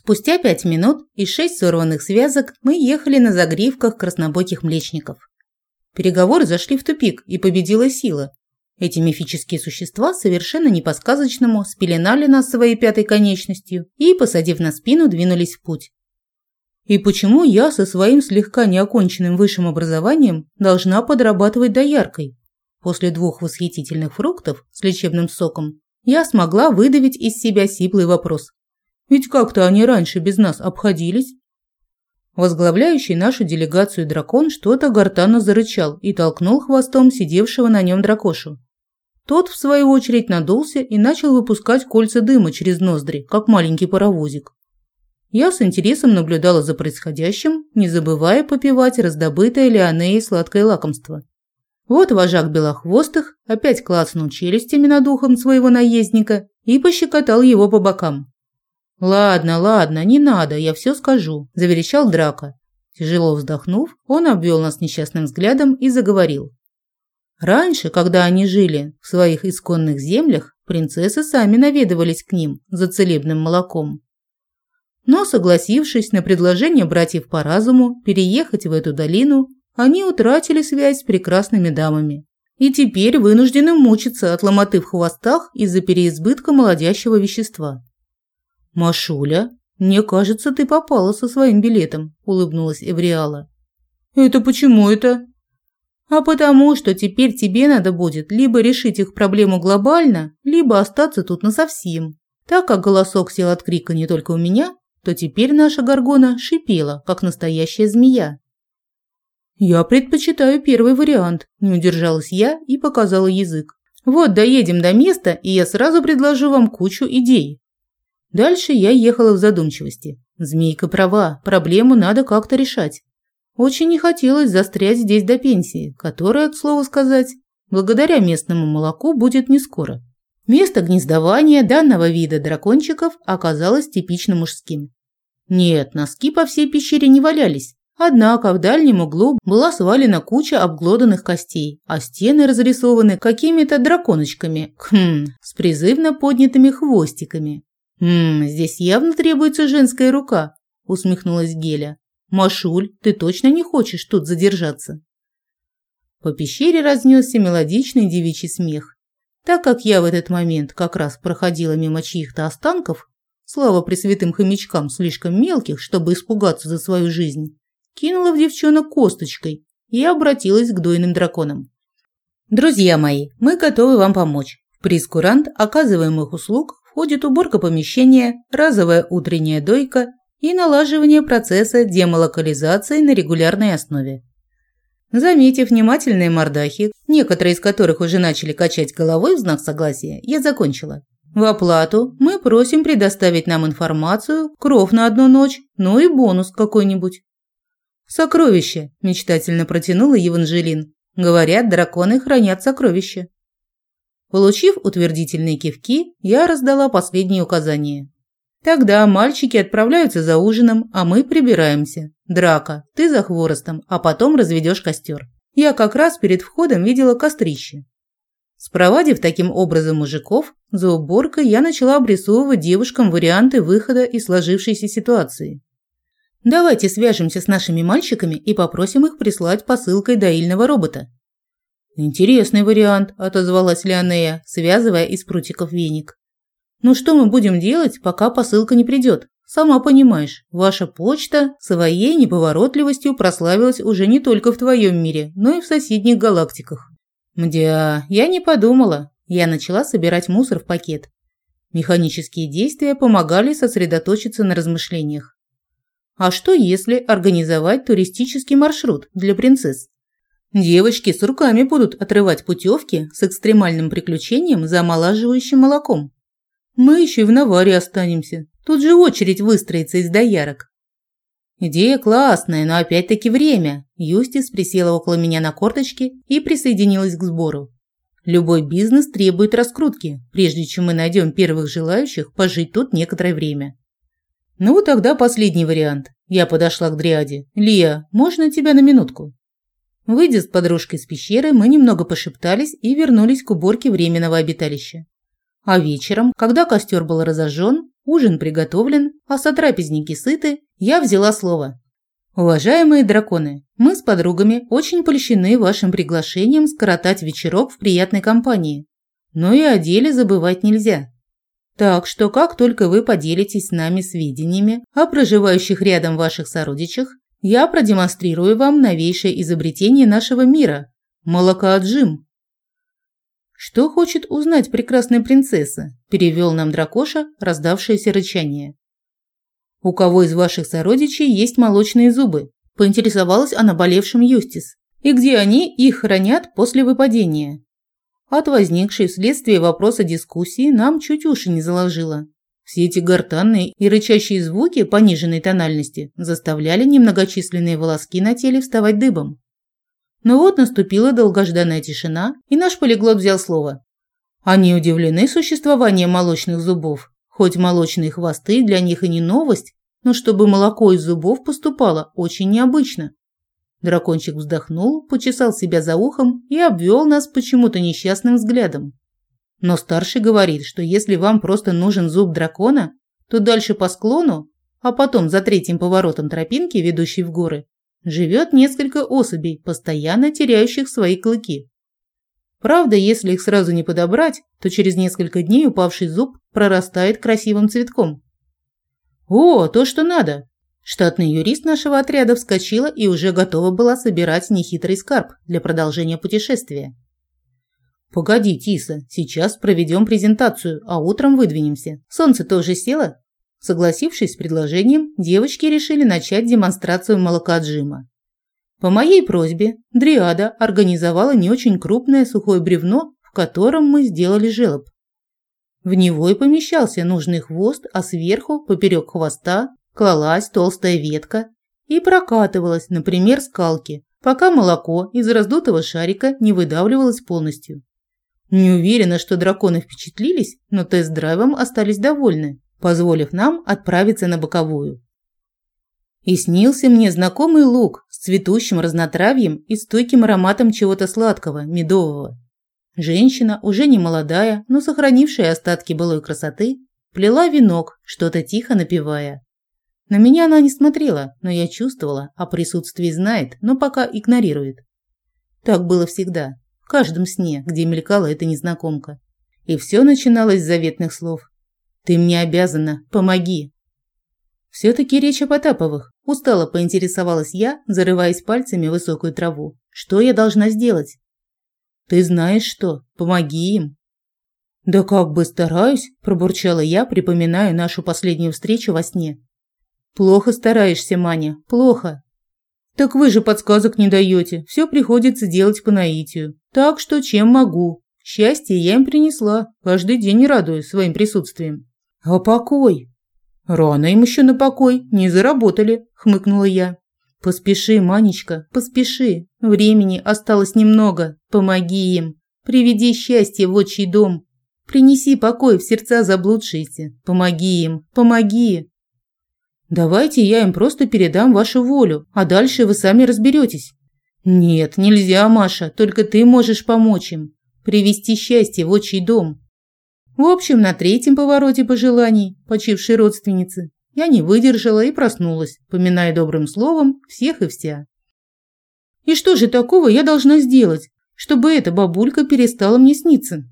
Спустя пять минут и шесть сорванных связок мы ехали на загривках краснобоких млечников. Переговоры зашли в тупик, и победила сила. Эти мифические существа совершенно не по-сказочному спеленали нас своей пятой конечностью и, посадив на спину, двинулись в путь. И почему я со своим слегка неоконченным высшим образованием должна подрабатывать дояркой? После двух восхитительных фруктов с лечебным соком я смогла выдавить из себя сиплый вопрос. Ведь как-то они раньше без нас обходились. Возглавляющий нашу делегацию дракон что-то гортанно зарычал и толкнул хвостом сидевшего на нем дракошу. Тот, в свою очередь, надулся и начал выпускать кольца дыма через ноздри, как маленький паровозик. Я с интересом наблюдала за происходящим, не забывая попивать раздобытое Леонеей сладкое лакомство. Вот вожак белохвостых опять клацнул челюстями над ухом своего наездника и пощекотал его по бокам. «Ладно, ладно, не надо, я все скажу», – заверещал Драка. Тяжело вздохнув, он обвел нас несчастным взглядом и заговорил. Раньше, когда они жили в своих исконных землях, принцессы сами наведывались к ним за целебным молоком. Но, согласившись на предложение братьев по разуму переехать в эту долину, они утратили связь с прекрасными дамами и теперь вынуждены мучиться от ломоты в хвостах из-за переизбытка молодящего вещества. «Машуля, мне кажется, ты попала со своим билетом», – улыбнулась Эвриала. «Это почему это?» «А потому, что теперь тебе надо будет либо решить их проблему глобально, либо остаться тут насовсем. Так как голосок сел от крика не только у меня, то теперь наша горгона шипела, как настоящая змея. «Я предпочитаю первый вариант», – не удержалась я и показала язык. «Вот доедем до места, и я сразу предложу вам кучу идей. Дальше я ехала в задумчивости. Змейка права, проблему надо как-то решать. Очень не хотелось застрять здесь до пенсии, которая, к слову сказать, благодаря местному молоку будет не скоро. Место гнездования данного вида дракончиков оказалось типично мужским. Нет, носки по всей пещере не валялись. Однако в дальнем углу была свалена куча обглоданных костей, а стены разрисованы какими-то драконочками, хм, с призывно поднятыми хвостиками. «Ммм, здесь явно требуется женская рука», – усмехнулась Геля. «Машуль, ты точно не хочешь тут задержаться?» По пещере разнесся мелодичный девичий смех. Так как я в этот момент как раз проходила мимо чьих-то останков, слава пресвятым хомячкам слишком мелких, чтобы испугаться за свою жизнь, кинула в девчонок косточкой и обратилась к дойным драконам. «Друзья мои, мы готовы вам помочь. В оказываемых услуг входит уборка помещения, разовая утренняя дойка и налаживание процесса демолокализации на регулярной основе. Заметив внимательные мордахи, некоторые из которых уже начали качать головой в знак согласия, я закончила. В оплату мы просим предоставить нам информацию, кров на одну ночь, ну и бонус какой-нибудь. «Сокровище», – мечтательно протянула Евангелин. «Говорят, драконы хранят сокровища». Получив утвердительные кивки, я раздала последние указания. Тогда мальчики отправляются за ужином, а мы прибираемся. Драка, ты за хворостом, а потом разведешь костер. Я как раз перед входом видела кострище. Спровадив таким образом мужиков, за уборкой я начала обрисовывать девушкам варианты выхода из сложившейся ситуации. Давайте свяжемся с нашими мальчиками и попросим их прислать посылкой доильного робота. «Интересный вариант», – отозвалась Леонея, связывая из прутиков веник. «Ну что мы будем делать, пока посылка не придет? Сама понимаешь, ваша почта своей неповоротливостью прославилась уже не только в твоем мире, но и в соседних галактиках». «Мдя, я не подумала». Я начала собирать мусор в пакет. Механические действия помогали сосредоточиться на размышлениях. А что если организовать туристический маршрут для принцесс? Девочки с руками будут отрывать путевки с экстремальным приключением за омолаживающим молоком. Мы еще и в наваре останемся. Тут же очередь выстроится из доярок. Идея классная, но опять-таки время. Юстис присела около меня на корточки и присоединилась к сбору. Любой бизнес требует раскрутки, прежде чем мы найдем первых желающих пожить тут некоторое время. Ну, тогда последний вариант. Я подошла к Дриаде. «Лия, можно тебя на минутку?» Выйдя с подружкой из пещеры, мы немного пошептались и вернулись к уборке временного обиталища. А вечером, когда костер был разожжен, ужин приготовлен, а сотрапезники сыты, я взяла слово. Уважаемые драконы, мы с подругами очень польщены вашим приглашением скоротать вечерок в приятной компании. Но и о деле забывать нельзя. Так что как только вы поделитесь с нами сведениями о проживающих рядом ваших сородичах, я продемонстрирую вам новейшее изобретение нашего мира – молокоотжим. «Что хочет узнать прекрасная принцесса?» – перевел нам дракоша раздавшееся рычание. «У кого из ваших сородичей есть молочные зубы?» – поинтересовалась о наболевшем Юстис. «И где они их хранят после выпадения?» От возникшей вследствие вопроса дискуссии нам чуть уши не заложило. Все эти гортанные и рычащие звуки пониженной тональности заставляли немногочисленные волоски на теле вставать дыбом. Но вот наступила долгожданная тишина, и наш полиглот взял слово. Они удивлены существованием молочных зубов. Хоть молочные хвосты для них и не новость, но чтобы молоко из зубов поступало очень необычно. Дракончик вздохнул, почесал себя за ухом и обвел нас почему-то несчастным взглядом. Но старший говорит, что если вам просто нужен зуб дракона, то дальше по склону, а потом за третьим поворотом тропинки, ведущей в горы, живет несколько особей, постоянно теряющих свои клыки. Правда, если их сразу не подобрать, то через несколько дней упавший зуб прорастает красивым цветком. О, то, что надо. Штатный юрист нашего отряда вскочила и уже готова была собирать нехитрый скарб для продолжения путешествия. Погоди, Тиса, сейчас проведем презентацию, а утром выдвинемся. Солнце тоже село, Согласившись с предложением, девочки решили начать демонстрацию молокоотжима. По моей просьбе Дриада организовала не очень крупное сухое бревно, в котором мы сделали желоб. В него и помещался нужный хвост, а сверху, поперек хвоста, клалась толстая ветка и прокатывалась, например, скалки, пока молоко из раздутого шарика не выдавливалось полностью. Не уверена, что драконы впечатлились, но тест-драйвом остались довольны позволив нам отправиться на боковую. И снился мне знакомый луг с цветущим разнотравьем и стойким ароматом чего-то сладкого, медового. Женщина, уже не молодая, но сохранившая остатки былой красоты, плела венок, что-то тихо напевая. На меня она не смотрела, но я чувствовала, о присутствии знает, но пока игнорирует. Так было всегда, каждом сне, где мелькала эта незнакомка. И все начиналось с заветных слов. Ты мне обязана, помоги. Все-таки речь о Потаповых. Устало поинтересовалась я, зарываясь пальцами в высокую траву. Что я должна сделать? Ты знаешь что, помоги им. Да как бы стараюсь, пробурчала я, припоминая нашу последнюю встречу во сне. Плохо стараешься, Маня, плохо. Так вы же подсказок не даете, все приходится делать по наитию. Так что чем могу? Счастье я им принесла, каждый день радуюсь своим присутствием. «А покой?» «Рано им еще на покой, не заработали», – хмыкнула я. «Поспеши, Манечка, поспеши. Времени осталось немного. Помоги им. Приведи счастье в отчий дом. Принеси покой в сердца заблудшиеся. Помоги им, помоги». «Давайте я им просто передам вашу волю, а дальше вы сами разберетесь». «Нет, нельзя, Маша, только ты можешь помочь им. Привести счастье в отчий дом. В общем, на третьем повороте пожеланий почившей родственницы я не выдержала и проснулась, поминая добрым словом всех и вся. И что же такого я должна сделать, чтобы эта бабулька перестала мне сниться?